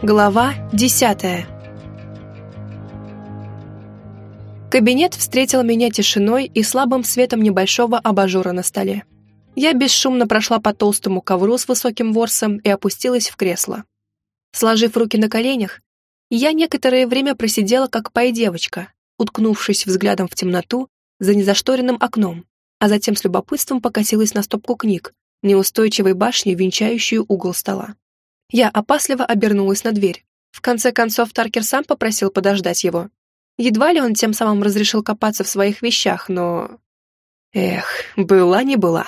Глава десятая Кабинет встретил меня тишиной и слабым светом небольшого абажура на столе. Я бесшумно прошла по толстому ковру с высоким ворсом и опустилась в кресло. Сложив руки на коленях, я некоторое время просидела как пай-девочка, уткнувшись взглядом в темноту за незашторенным окном, а затем с любопытством покосилась на стопку книг, неустойчивой башней, венчающую угол стола. Я опасливо обернулась на дверь. В конце концов, Таркер сам попросил подождать его. Едва ли он тем самым разрешил копаться в своих вещах, но... Эх, была не была.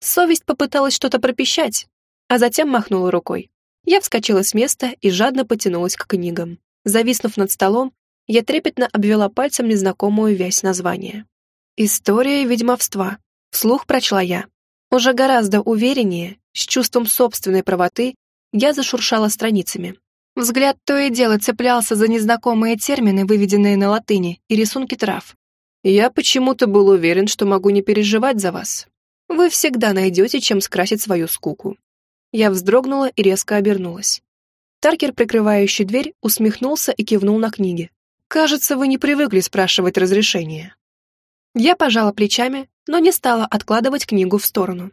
Совесть попыталась что-то пропищать, а затем махнула рукой. Я вскочила с места и жадно потянулась к книгам. Зависнув над столом, я трепетно обвела пальцем незнакомую вязь названия. «История ведьмовства», — вслух прочла я. Уже гораздо увереннее, с чувством собственной правоты, я зашуршала страницами. Взгляд то и дело цеплялся за незнакомые термины, выведенные на латыни, и рисунки трав. Я почему-то был уверен, что могу не переживать за вас. Вы всегда найдете, чем скрасить свою скуку. Я вздрогнула и резко обернулась. Таркер, прикрывающий дверь, усмехнулся и кивнул на книги. «Кажется, вы не привыкли спрашивать разрешения». Я пожала плечами, но не стала откладывать книгу в сторону.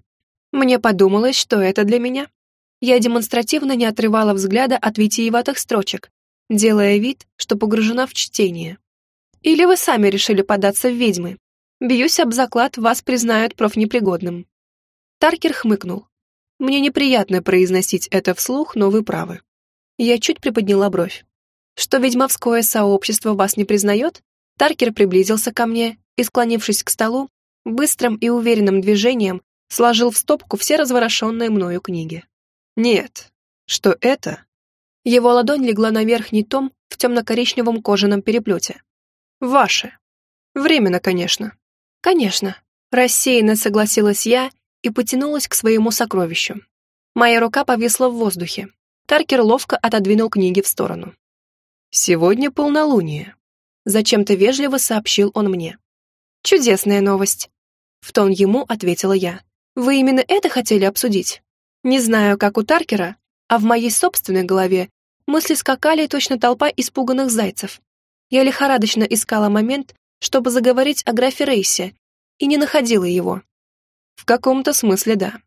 Мне подумалось, что это для меня. Я демонстративно не отрывала взгляда от витиеватых строчек, делая вид, что погружена в чтение. Или вы сами решили податься в ведьмы? Бьюсь об заклад, вас признают профнепригодным. Таркер хмыкнул. Мне неприятно произносить это вслух, но вы правы. Я чуть приподняла бровь. Что ведьмовское сообщество вас не признает? Таркер приблизился ко мне и, склонившись к столу, быстрым и уверенным движением сложил в стопку все разворошенные мною книги. Нет, что это? Его ладонь легла на верхний том в темно-коричневом кожаном переплете. Ваше. Временно, конечно. Конечно. Рассеянно согласилась я и потянулась к своему сокровищу. Моя рука повисла в воздухе. Таркер ловко отодвинул книги в сторону. «Сегодня полнолуние», — зачем-то вежливо сообщил он мне. «Чудесная новость!» В тон ему ответила я. «Вы именно это хотели обсудить? Не знаю, как у Таркера, а в моей собственной голове мысли скакали точно толпа испуганных зайцев. Я лихорадочно искала момент, чтобы заговорить о графе Рейсе, и не находила его. В каком-то смысле да.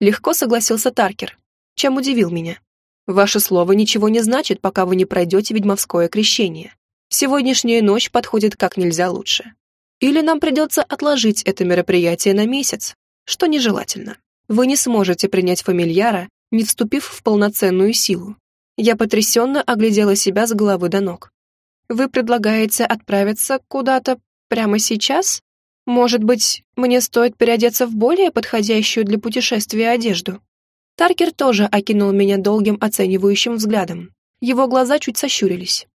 Легко согласился Таркер, чем удивил меня. Ваше слово ничего не значит, пока вы не пройдете ведьмовское крещение. Сегодняшняя ночь подходит как нельзя лучше. Или нам придется отложить это мероприятие на месяц, что нежелательно. Вы не сможете принять фамильяра, не вступив в полноценную силу. Я потрясенно оглядела себя с головы до ног. Вы предлагаете отправиться куда-то прямо сейчас? Может быть, мне стоит переодеться в более подходящую для путешествия одежду? Таркер тоже окинул меня долгим оценивающим взглядом. Его глаза чуть сощурились.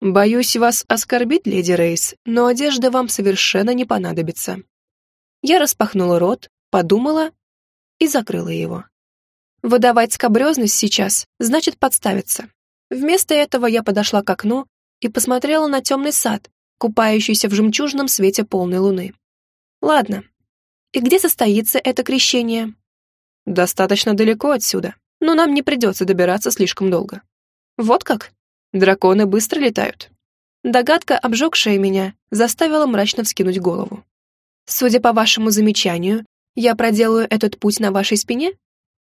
«Боюсь вас оскорбить, леди Рейс, но одежда вам совершенно не понадобится». Я распахнула рот, подумала и закрыла его. Выдавать скобрезность сейчас значит подставиться. Вместо этого я подошла к окну и посмотрела на темный сад, купающийся в жемчужном свете полной луны. Ладно. И где состоится это крещение? Достаточно далеко отсюда, но нам не придется добираться слишком долго. Вот как? Драконы быстро летают. Догадка, обжегшая меня, заставила мрачно вскинуть голову. Судя по вашему замечанию, я проделаю этот путь на вашей спине?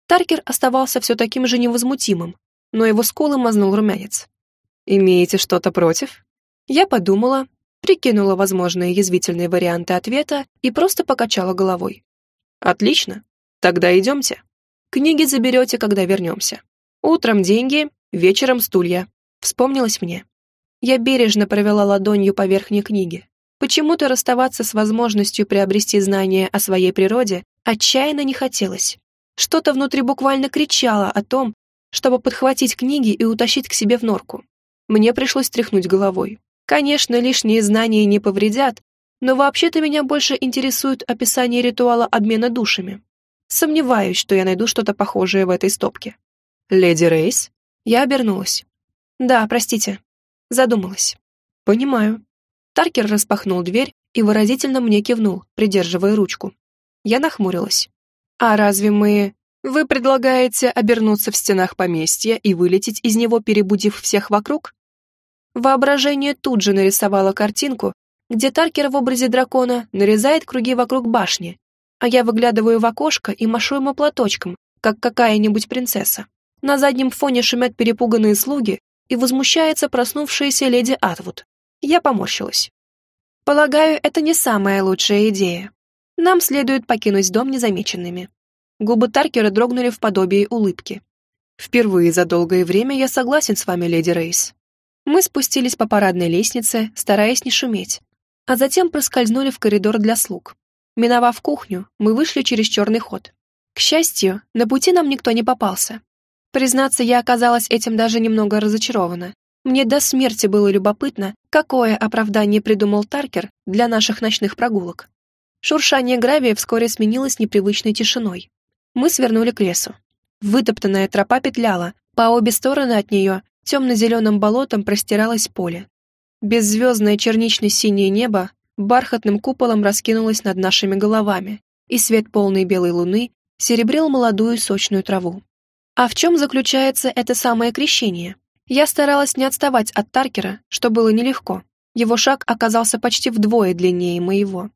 Таркер оставался все таким же невозмутимым, но его скулы мазнул румянец. «Имеете что-то против?» Я подумала, прикинула возможные язвительные варианты ответа и просто покачала головой. «Отлично. Тогда идемте. Книги заберете, когда вернемся. Утром деньги, вечером стулья. Вспомнилось мне. Я бережно провела ладонью по верхней книге. Почему-то расставаться с возможностью приобрести знания о своей природе отчаянно не хотелось. Что-то внутри буквально кричало о том, чтобы подхватить книги и утащить к себе в норку. Мне пришлось тряхнуть головой. Конечно, лишние знания не повредят, но вообще-то меня больше интересует описание ритуала обмена душами. Сомневаюсь, что я найду что-то похожее в этой стопке. «Леди Рейс?» Я обернулась. «Да, простите. Задумалась». «Понимаю». Таркер распахнул дверь и выразительно мне кивнул, придерживая ручку. Я нахмурилась. «А разве мы Вы предлагаете обернуться в стенах поместья и вылететь из него, перебудив всех вокруг? Воображение тут же нарисовало картинку, где Таркер в образе дракона нарезает круги вокруг башни, а я выглядываю в окошко и машу ему платочком, как какая-нибудь принцесса. На заднем фоне шумят перепуганные слуги и возмущается проснувшаяся леди Атвуд. Я поморщилась. Полагаю, это не самая лучшая идея. Нам следует покинуть дом незамеченными. Губы Таркера дрогнули в подобии улыбки. Впервые за долгое время я согласен с вами, леди Рейс. Мы спустились по парадной лестнице, стараясь не шуметь, а затем проскользнули в коридор для слуг. Миновав кухню, мы вышли через черный ход. К счастью, на пути нам никто не попался. Признаться, я оказалась этим даже немного разочарована. Мне до смерти было любопытно, какое оправдание придумал Таркер для наших ночных прогулок. Шуршание гравия вскоре сменилось непривычной тишиной. Мы свернули к лесу. Вытоптанная тропа петляла, по обе стороны от нее темно-зеленым болотом простиралось поле. Беззвездное чернично-синее небо бархатным куполом раскинулось над нашими головами, и свет полной белой луны серебрил молодую сочную траву. А в чем заключается это самое крещение? Я старалась не отставать от Таркера, что было нелегко. Его шаг оказался почти вдвое длиннее моего.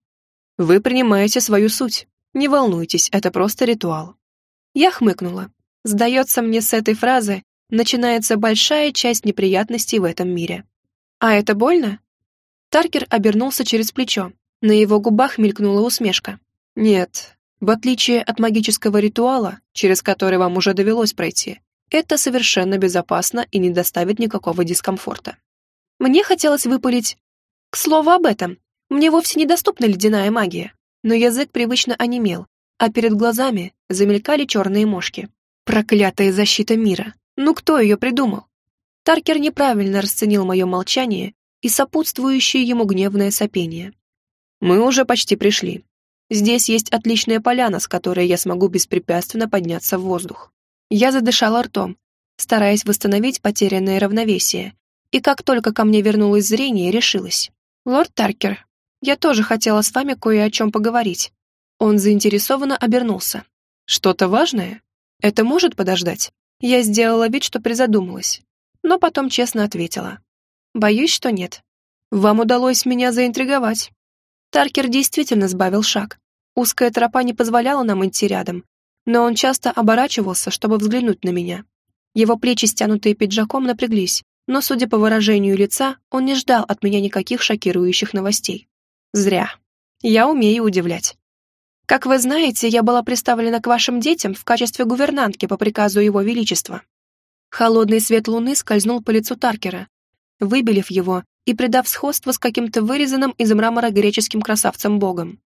«Вы принимаете свою суть. Не волнуйтесь, это просто ритуал». Я хмыкнула. Сдается мне, с этой фразы начинается большая часть неприятностей в этом мире. «А это больно?» Таркер обернулся через плечо. На его губах мелькнула усмешка. «Нет, в отличие от магического ритуала, через который вам уже довелось пройти, это совершенно безопасно и не доставит никакого дискомфорта. Мне хотелось выпалить... К слову об этом, мне вовсе недоступна ледяная магия, но язык привычно онемел, а перед глазами замелькали черные мошки. Проклятая защита мира. Ну кто ее придумал? Таркер неправильно расценил мое молчание и сопутствующее ему гневное сопение. Мы уже почти пришли. Здесь есть отличная поляна, с которой я смогу беспрепятственно подняться в воздух. Я задышала ртом, стараясь восстановить потерянное равновесие, и как только ко мне вернулось зрение, решилась. «Лорд Таркер, я тоже хотела с вами кое о чем поговорить». Он заинтересованно обернулся. «Что-то важное? Это может подождать?» Я сделала вид, что призадумалась, но потом честно ответила. «Боюсь, что нет. Вам удалось меня заинтриговать». Таркер действительно сбавил шаг, Узкая тропа не позволяла нам идти рядом, но он часто оборачивался, чтобы взглянуть на меня. Его плечи, стянутые пиджаком, напряглись, но, судя по выражению лица, он не ждал от меня никаких шокирующих новостей. Зря. Я умею удивлять. Как вы знаете, я была представлена к вашим детям в качестве гувернантки по приказу Его Величества. Холодный свет луны скользнул по лицу Таркера, выбелив его и придав сходство с каким-то вырезанным из мрамора греческим красавцем-богом.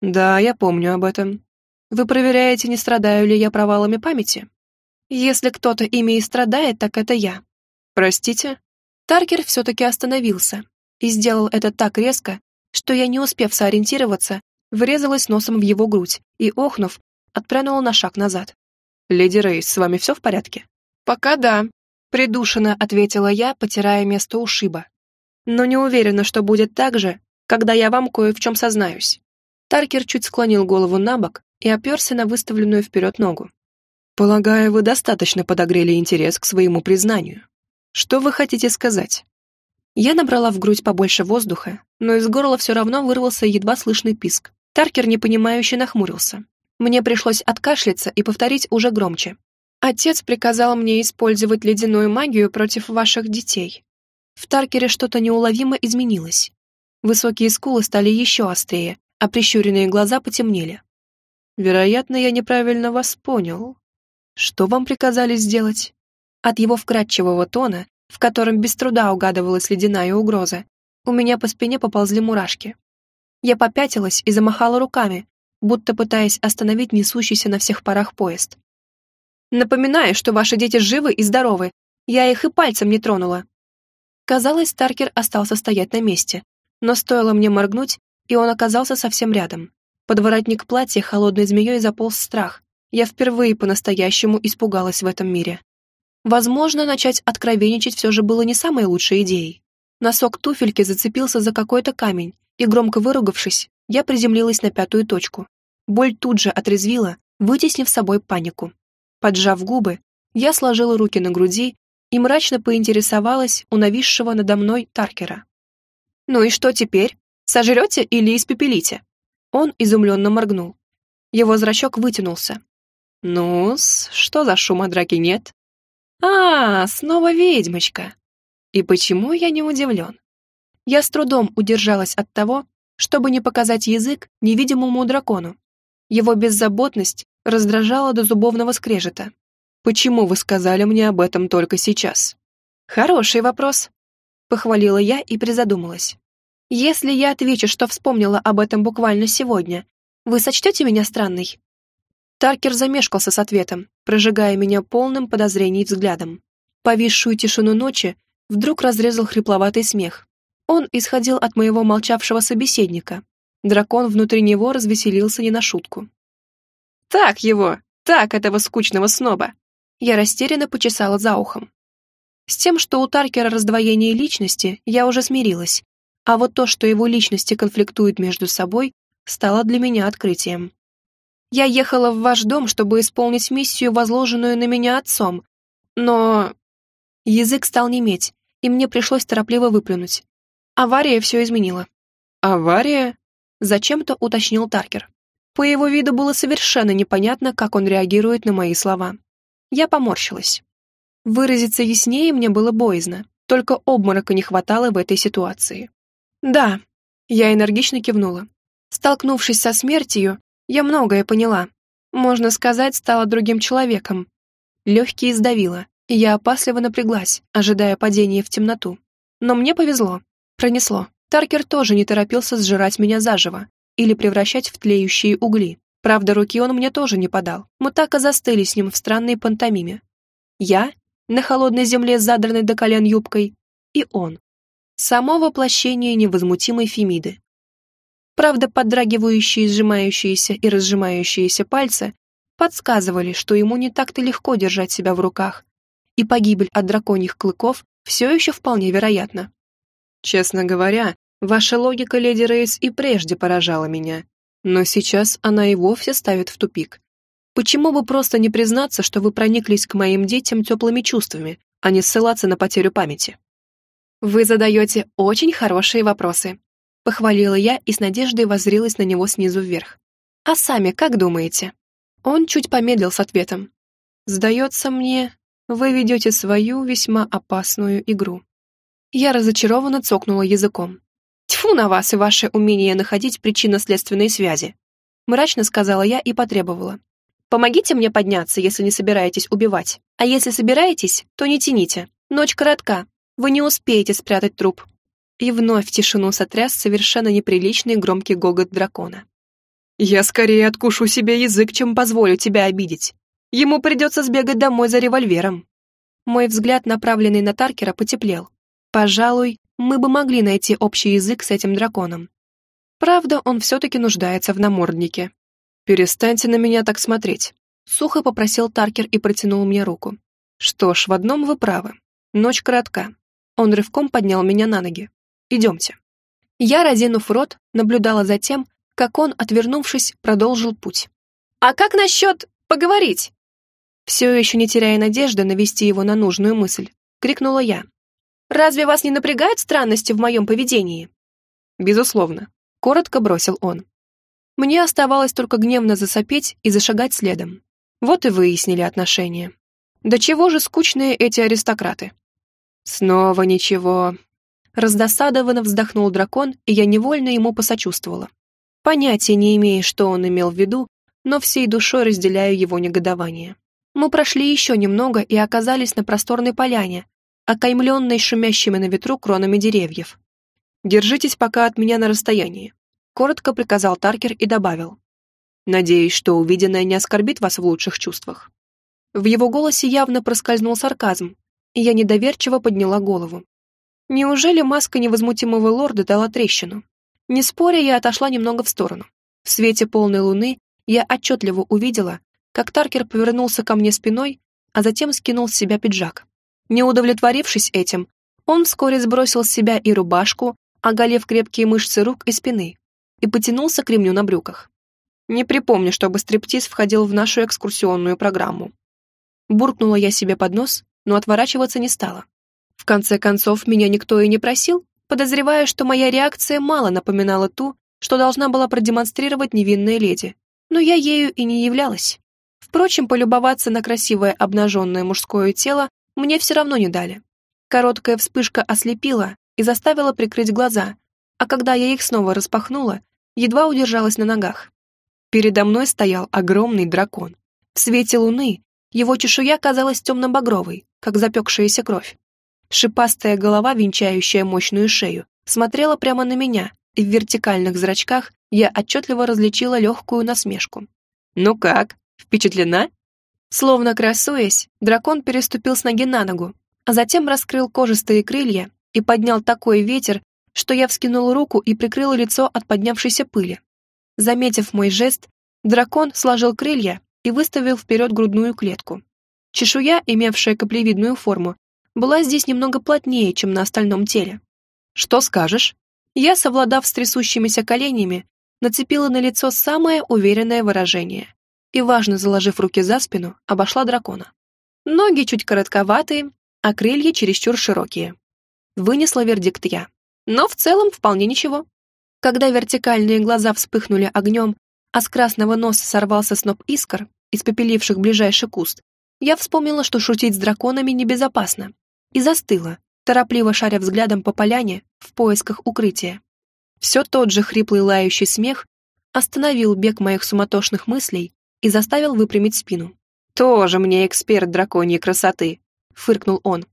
«Да, я помню об этом. Вы проверяете, не страдаю ли я провалами памяти? Если кто-то ими и страдает, так это я. Простите?» Таркер все-таки остановился и сделал это так резко, что я, не успев сориентироваться, врезалась носом в его грудь и, охнув, отпрянула на шаг назад. «Леди Рейс, с вами все в порядке?» «Пока да», — придушенно ответила я, потирая место ушиба. «Но не уверена, что будет так же, когда я вам кое в чем сознаюсь». Таркер чуть склонил голову на бок и оперся на выставленную вперед ногу. «Полагаю, вы достаточно подогрели интерес к своему признанию. Что вы хотите сказать?» Я набрала в грудь побольше воздуха, но из горла все равно вырвался едва слышный писк. Таркер непонимающе нахмурился. Мне пришлось откашляться и повторить уже громче. «Отец приказал мне использовать ледяную магию против ваших детей». В Таркере что-то неуловимо изменилось. Высокие скулы стали еще острее, а прищуренные глаза потемнели. «Вероятно, я неправильно вас понял. Что вам приказали сделать?» От его вкрадчивого тона, в котором без труда угадывалась ледяная угроза, у меня по спине поползли мурашки. Я попятилась и замахала руками, будто пытаясь остановить несущийся на всех парах поезд. «Напоминаю, что ваши дети живы и здоровы. Я их и пальцем не тронула». Казалось, Таркер остался стоять на месте, но стоило мне моргнуть, и он оказался совсем рядом. Под воротник платья холодной змеей заполз страх. Я впервые по-настоящему испугалась в этом мире. Возможно, начать откровенничать все же было не самой лучшей идеей. Носок туфельки зацепился за какой-то камень, и, громко выругавшись, я приземлилась на пятую точку. Боль тут же отрезвила, вытеснив собой панику. Поджав губы, я сложила руки на груди и мрачно поинтересовалась у нависшего надо мной Таркера. «Ну и что теперь? Сожрете или испепелите?» Он изумленно моргнул. Его зрачок вытянулся. ну что за шума драки нет?» «А, снова ведьмочка!» И почему я не удивлен? Я с трудом удержалась от того, чтобы не показать язык невидимому дракону. Его беззаботность раздражала до зубовного скрежета. «Почему вы сказали мне об этом только сейчас?» «Хороший вопрос», — похвалила я и призадумалась. «Если я отвечу, что вспомнила об этом буквально сегодня, вы сочтете меня странной?» Таркер замешкался с ответом, прожигая меня полным подозрений взглядом. Повисшую тишину ночи вдруг разрезал хрипловатый смех. Он исходил от моего молчавшего собеседника. Дракон внутри него развеселился не на шутку. «Так его! Так этого скучного сноба!» Я растерянно почесала за ухом. С тем, что у Таркера раздвоение личности, я уже смирилась, а вот то, что его личности конфликтуют между собой, стало для меня открытием. Я ехала в ваш дом, чтобы исполнить миссию, возложенную на меня отцом, но... Язык стал неметь, и мне пришлось торопливо выплюнуть. Авария все изменила. «Авария?» — зачем-то уточнил Таркер. По его виду было совершенно непонятно, как он реагирует на мои слова. Я поморщилась. Выразиться яснее мне было боязно, только обморока не хватало в этой ситуации. «Да», — я энергично кивнула. Столкнувшись со смертью, я многое поняла. Можно сказать, стала другим человеком. Легкие сдавило, и я опасливо напряглась, ожидая падения в темноту. Но мне повезло. Пронесло. Таркер тоже не торопился сжирать меня заживо или превращать в тлеющие угли. Правда, руки он мне тоже не подал. Мы так и застыли с ним в странной пантомиме. Я на холодной земле с задранной до колен юбкой, и он. Само воплощение невозмутимой Фемиды. Правда, поддрагивающие, сжимающиеся и разжимающиеся пальцы подсказывали, что ему не так-то легко держать себя в руках, и погибель от драконьих клыков все еще вполне вероятна. Честно говоря, ваша логика, леди Рейс, и прежде поражала меня, но сейчас она и вовсе ставит в тупик. Почему бы просто не признаться, что вы прониклись к моим детям теплыми чувствами, а не ссылаться на потерю памяти? Вы задаете очень хорошие вопросы, Похвалила я и с надеждой воззрилась на него снизу вверх. «А сами как думаете?» Он чуть помедлил с ответом. «Сдается мне, вы ведете свою весьма опасную игру». Я разочарованно цокнула языком. «Тьфу на вас и ваше умение находить причинно-следственные связи!» Мрачно сказала я и потребовала. «Помогите мне подняться, если не собираетесь убивать. А если собираетесь, то не тяните. Ночь коротка. Вы не успеете спрятать труп. И вновь тишину сотряс совершенно неприличный громкий гогот дракона. «Я скорее откушу себе язык, чем позволю тебя обидеть. Ему придется сбегать домой за револьвером». Мой взгляд, направленный на Таркера, потеплел. Пожалуй, мы бы могли найти общий язык с этим драконом. Правда, он все-таки нуждается в наморднике. «Перестаньте на меня так смотреть», — сухо попросил Таркер и протянул мне руку. «Что ж, в одном вы правы. Ночь коротка». Он рывком поднял меня на ноги. Идемте». Я, разинув рот, наблюдала за тем, как он, отвернувшись, продолжил путь. «А как насчет поговорить?» Все еще не теряя надежды навести его на нужную мысль, крикнула я. «Разве вас не напрягают странности в моем поведении?» «Безусловно», — коротко бросил он. Мне оставалось только гневно засопеть и зашагать следом. Вот и выяснили отношения. Да чего же скучные эти аристократы? Снова ничего, Раздосадованно вздохнул дракон, и я невольно ему посочувствовала. Понятия не имея, что он имел в виду, но всей душой разделяю его негодование. Мы прошли еще немного и оказались на просторной поляне, окаймленной шумящими на ветру кронами деревьев. «Держитесь пока от меня на расстоянии», — коротко приказал Таркер и добавил. «Надеюсь, что увиденное не оскорбит вас в лучших чувствах». В его голосе явно проскользнул сарказм, и я недоверчиво подняла голову. Неужели маска невозмутимого лорда дала трещину? Не споря, я отошла немного в сторону. В свете полной луны я отчетливо увидела, как Таркер повернулся ко мне спиной, а затем скинул с себя пиджак. Не удовлетворившись этим, он вскоре сбросил с себя и рубашку, оголев крепкие мышцы рук и спины, и потянулся к ремню на брюках. Не припомню, чтобы стриптиз входил в нашу экскурсионную программу. Буркнула я себе под нос, но отворачиваться не стала. В конце концов, меня никто и не просил, подозревая, что моя реакция мало напоминала ту, что должна была продемонстрировать невинная леди, но я ею и не являлась. Впрочем, полюбоваться на красивое обнаженное мужское тело мне все равно не дали. Короткая вспышка ослепила и заставила прикрыть глаза, а когда я их снова распахнула, едва удержалась на ногах. Передо мной стоял огромный дракон. В свете луны его чешуя казалась темно-багровой, как запекшаяся кровь. Шипастая голова, венчающая мощную шею, смотрела прямо на меня, и в вертикальных зрачках я отчетливо различила легкую насмешку. «Ну как, впечатлена?» Словно красуясь, дракон переступил с ноги на ногу, а затем раскрыл кожистые крылья и поднял такой ветер, что я вскинула руку и прикрыла лицо от поднявшейся пыли. Заметив мой жест, дракон сложил крылья и выставил вперед грудную клетку. Чешуя, имевшая каплевидную форму, была здесь немного плотнее, чем на остальном теле. «Что скажешь?» Я, совладав с трясущимися коленями, нацепила на лицо самое уверенное выражение и, важно заложив руки за спину, обошла дракона. Ноги чуть коротковатые, а крылья чересчур широкие. Вынесла вердикт я. Но в целом вполне ничего. Когда вертикальные глаза вспыхнули огнем, а с красного носа сорвался сноп искр, испепеливших ближайший куст, я вспомнила, что шутить с драконами небезопасно, и застыла, торопливо шаря взглядом по поляне в поисках укрытия. Все тот же хриплый лающий смех остановил бег моих суматошных мыслей и заставил выпрямить спину. «Тоже мне эксперт драконьей красоты», — фыркнул он.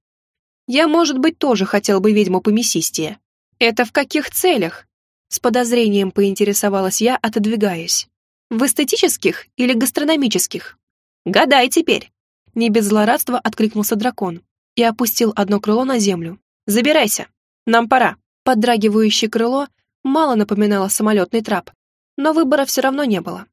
«Я, может быть, тоже хотел бы ведьму помесистее». «Это в каких целях?» С подозрением поинтересовалась я, отодвигаясь. «В эстетических или гастрономических?» «Гадай теперь!» Не без злорадства откликнулся дракон и опустил одно крыло на землю. «Забирайся! Нам пора!» Поддрагивающее крыло мало напоминало самолетный трап, но выбора все равно не было.